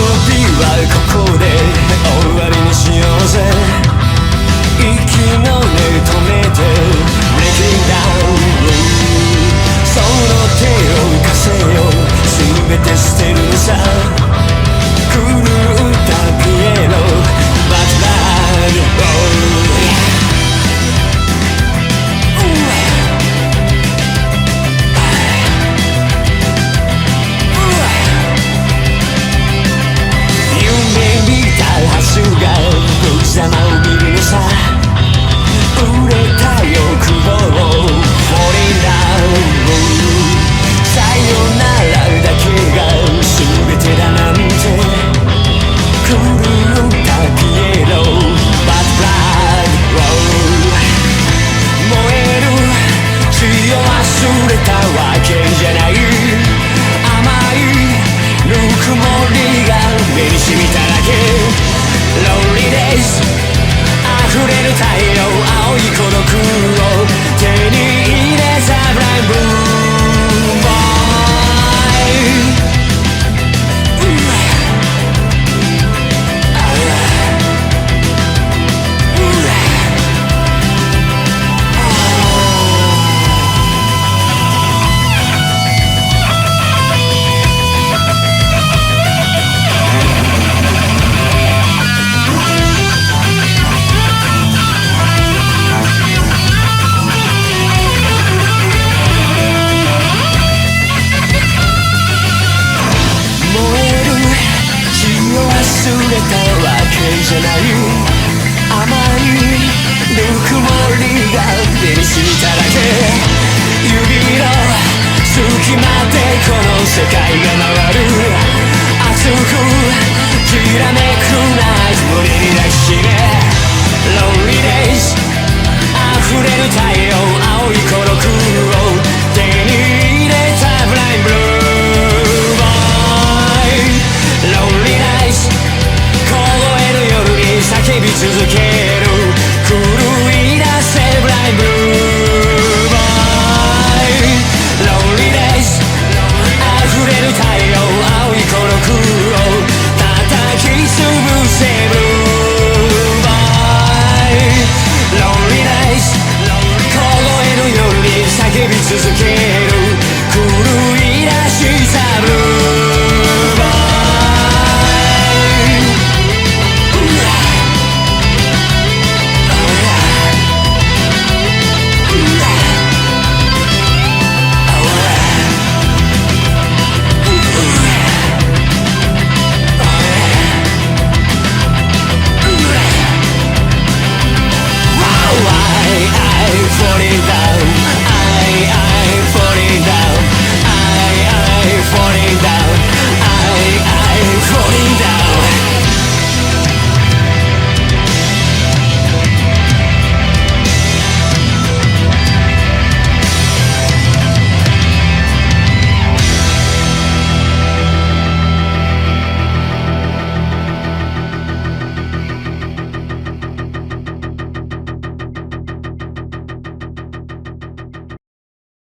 びはここで終わりにしようぜ。わけじゃない甘いぬくもりが目にしみただけ。ロリデイ溢れる太陽青い孤独を。照じゃない甘いぬくもりが目にしただけ指の隙間でこの世界が回る熱くきらめくない無に抱きしめ Lonely days